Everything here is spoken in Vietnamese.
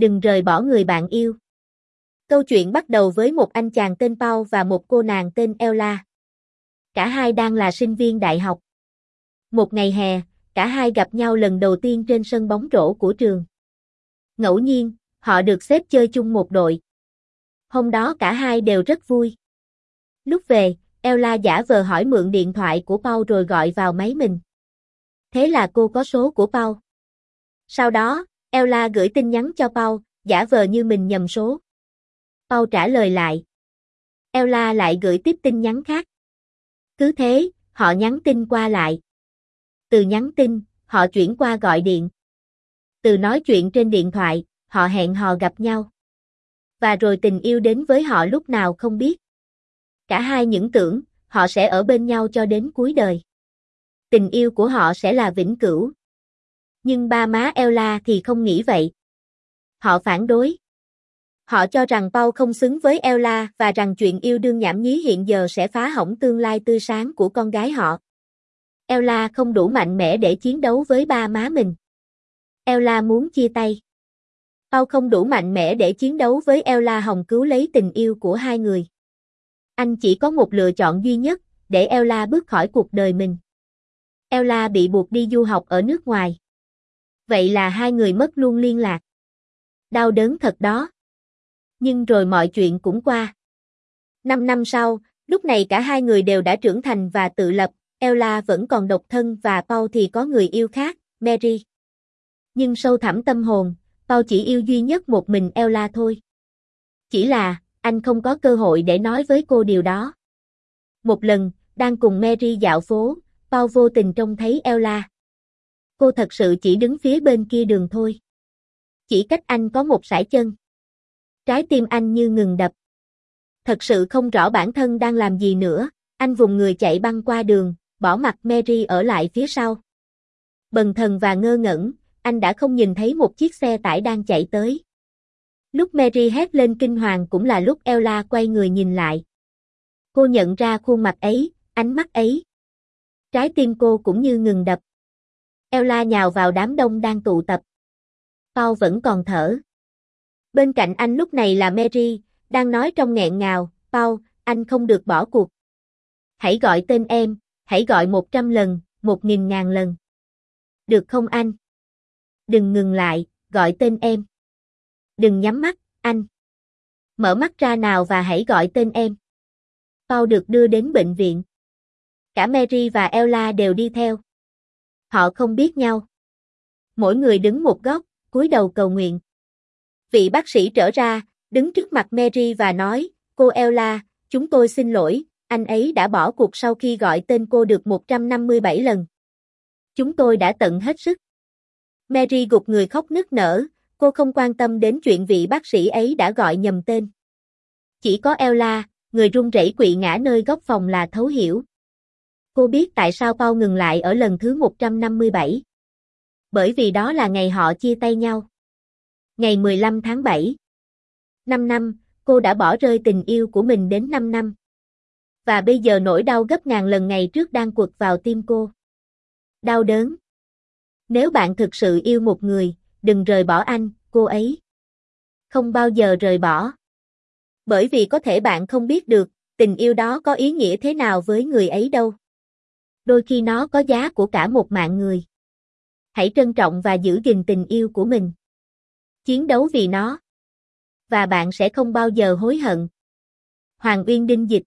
đừng rời bỏ người bạn yêu. Câu chuyện bắt đầu với một anh chàng tên Paul và một cô nàng tên Ella. Cả hai đang là sinh viên đại học. Một ngày hè, cả hai gặp nhau lần đầu tiên trên sân bóng rổ của trường. Ngẫu nhiên, họ được xếp chơi chung một đội. Hôm đó cả hai đều rất vui. Lúc về, Ella giả vờ hỏi mượn điện thoại của Paul rồi gọi vào máy mình. Thế là cô có số của Paul. Sau đó, Ella gửi tin nhắn cho Paul, giả vờ như mình nhầm số. Paul trả lời lại. Ella lại gửi tiếp tin nhắn khác. Cứ thế, họ nhắn tin qua lại. Từ nhắn tin, họ chuyển qua gọi điện. Từ nói chuyện trên điện thoại, họ hẹn hò gặp nhau. Và rồi tình yêu đến với họ lúc nào không biết. Cả hai những tưởng, họ sẽ ở bên nhau cho đến cuối đời. Tình yêu của họ sẽ là vĩnh cửu. Nhưng ba má Ella thì không nghĩ vậy. Họ phản đối. Họ cho rằng Paul không xứng với Ella và rằng chuyện yêu đương nhảm nhí hiện giờ sẽ phá hỏng tương lai tươi sáng của con gái họ. Ella không đủ mạnh mẽ để chiến đấu với ba má mình. Ella muốn chia tay. Paul không đủ mạnh mẽ để chiến đấu với Ella hồng cứu lấy tình yêu của hai người. Anh chỉ có một lựa chọn duy nhất, để Ella bước khỏi cuộc đời mình. Ella bị buộc đi du học ở nước ngoài. Vậy là hai người mất luôn liên lạc. Đau đớn thật đó. Nhưng rồi mọi chuyện cũng qua. Năm năm sau, lúc này cả hai người đều đã trưởng thành và tự lập, Ella vẫn còn độc thân và Paul thì có người yêu khác, Mary. Nhưng sâu thẳm tâm hồn, Paul chỉ yêu duy nhất một mình Ella thôi. Chỉ là, anh không có cơ hội để nói với cô điều đó. Một lần, đang cùng Mary dạo phố, Paul vô tình trông thấy Ella. Cô thật sự chỉ đứng phía bên kia đường thôi. Chỉ cách anh có một sải chân. Trái tim anh như ngừng đập. Thật sự không rõ bản thân đang làm gì nữa, anh vùng người chạy băng qua đường, bỏ mặt Mary ở lại phía sau. Bần thần và ngơ ngẩn, anh đã không nhìn thấy một chiếc xe tải đang chạy tới. Lúc Mary hét lên kinh hoàng cũng là lúc Ella quay người nhìn lại. Cô nhận ra khuôn mặt ấy, ánh mắt ấy. Trái tim cô cũng như ngừng đập. Ella nhào vào đám đông đang tụ tập. Paul vẫn còn thở. Bên cạnh anh lúc này là Mary, đang nói trong nghẹn ngào, Paul, anh không được bỏ cuộc. Hãy gọi tên em, hãy gọi 100 lần, 1.000 ngàn lần. Được không anh? Đừng ngừng lại, gọi tên em. Đừng nhắm mắt, anh. Mở mắt ra nào và hãy gọi tên em. Paul được đưa đến bệnh viện. Cả Mary và Ella đều đi theo. Họ không biết nhau. Mỗi người đứng một góc, cúi đầu cầu nguyện. Vị bác sĩ trở ra, đứng trước mặt Mary và nói, cô Ella, chúng tôi xin lỗi, anh ấy đã bỏ cuộc sau khi gọi tên cô được 157 lần. Chúng tôi đã tận hết sức. Mary gục người khóc nức nở, cô không quan tâm đến chuyện vị bác sĩ ấy đã gọi nhầm tên. Chỉ có Ella, người run rẩy quỵ ngã nơi góc phòng là thấu hiểu. Cô biết tại sao Paul ngừng lại ở lần thứ 157. Bởi vì đó là ngày họ chia tay nhau. Ngày 15 tháng 7. 5 năm, cô đã bỏ rơi tình yêu của mình đến 5 năm. Và bây giờ nỗi đau gấp ngàn lần ngày trước đang quật vào tim cô. Đau đớn. Nếu bạn thực sự yêu một người, đừng rời bỏ anh, cô ấy. Không bao giờ rời bỏ. Bởi vì có thể bạn không biết được, tình yêu đó có ý nghĩa thế nào với người ấy đâu. Đôi khi nó có giá của cả một mạng người. Hãy trân trọng và giữ gìn tình yêu của mình. Chiến đấu vì nó. Và bạn sẽ không bao giờ hối hận. Hoàng Uyên Đinh Dịch